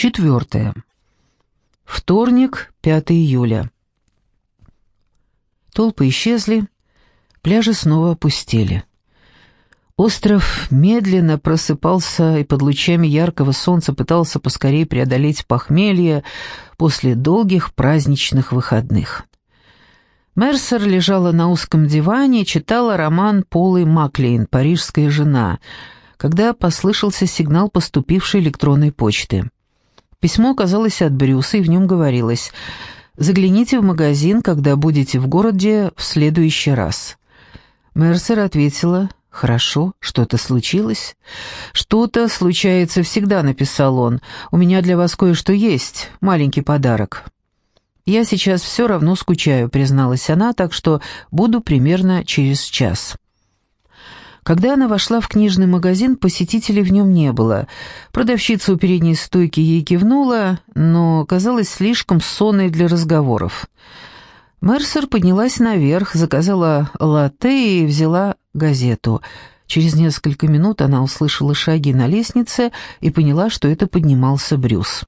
Четвертое. Вторник, 5 июля. Толпы исчезли, пляжи снова опустели. Остров медленно просыпался и под лучами яркого солнца пытался поскорее преодолеть похмелье после долгих праздничных выходных. Мерсер лежала на узком диване и читала роман Полы Маклейн «Парижская жена», когда послышался сигнал поступившей электронной почты. Письмо оказалось от Брюса, и в нем говорилось «Загляните в магазин, когда будете в городе в следующий раз». Мерсер ответила «Хорошо, что-то случилось?» «Что-то случается всегда», — написал он. «У меня для вас кое-что есть, маленький подарок». «Я сейчас все равно скучаю», — призналась она, «так что буду примерно через час». Когда она вошла в книжный магазин, посетителей в нем не было. Продавщица у передней стойки ей кивнула, но казалась слишком сонной для разговоров. Мерсер поднялась наверх, заказала латте и взяла газету. Через несколько минут она услышала шаги на лестнице и поняла, что это поднимался Брюс.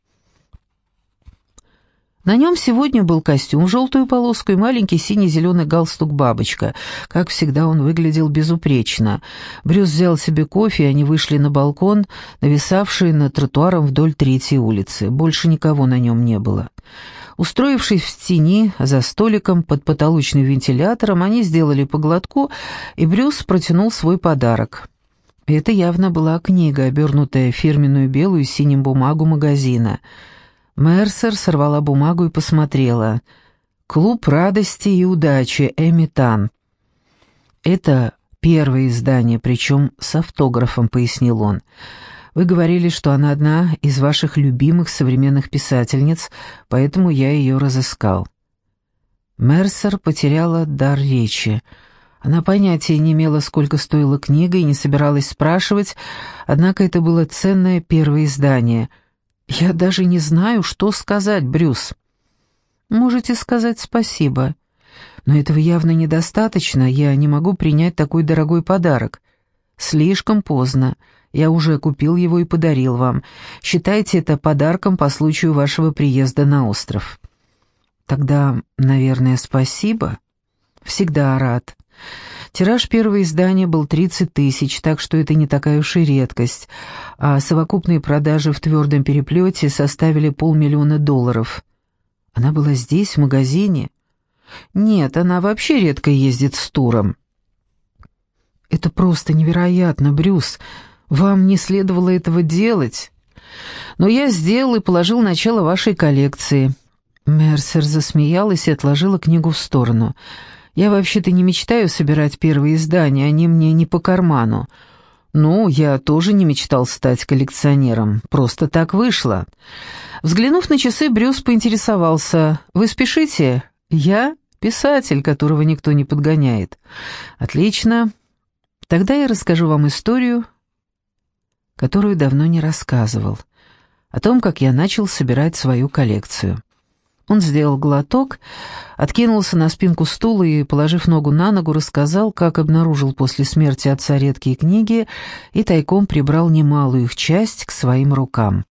На нем сегодня был костюм в желтую полоску и маленький синий-зеленый галстук-бабочка. Как всегда, он выглядел безупречно. Брюс взял себе кофе, и они вышли на балкон, нависавший над тротуаром вдоль третьей улицы. Больше никого на нем не было. Устроившись в тени, за столиком под потолочным вентилятором, они сделали по глотку, и Брюс протянул свой подарок. Это явно была книга, обернутая в фирменную белую с синим бумагу магазина — Мерсер сорвала бумагу и посмотрела. «Клуб радости и удачи, Эми Тан». «Это первое издание, причем с автографом», — пояснил он. «Вы говорили, что она одна из ваших любимых современных писательниц, поэтому я ее разыскал». Мерсер потеряла дар речи. Она понятия не имела, сколько стоила книга, и не собиралась спрашивать, однако это было ценное первое издание — «Я даже не знаю, что сказать, Брюс». «Можете сказать спасибо. Но этого явно недостаточно, я не могу принять такой дорогой подарок. Слишком поздно. Я уже купил его и подарил вам. Считайте это подарком по случаю вашего приезда на остров». «Тогда, наверное, спасибо. Всегда рад». Тираж первого издания был 30 тысяч, так что это не такая уж и редкость, а совокупные продажи в твердом переплете составили полмиллиона долларов. Она была здесь, в магазине? Нет, она вообще редко ездит с туром. Это просто невероятно, Брюс. Вам не следовало этого делать. Но я сделал и положил начало вашей коллекции. Мерсер засмеялась и отложила книгу в сторону. Я вообще-то не мечтаю собирать первые издания, они мне не по карману. Ну, я тоже не мечтал стать коллекционером, просто так вышло. Взглянув на часы, Брюс поинтересовался. «Вы спешите?» «Я писатель, которого никто не подгоняет». «Отлично. Тогда я расскажу вам историю, которую давно не рассказывал, о том, как я начал собирать свою коллекцию». Он сделал глоток, откинулся на спинку стула и, положив ногу на ногу, рассказал, как обнаружил после смерти отца редкие книги и тайком прибрал немалую их часть к своим рукам.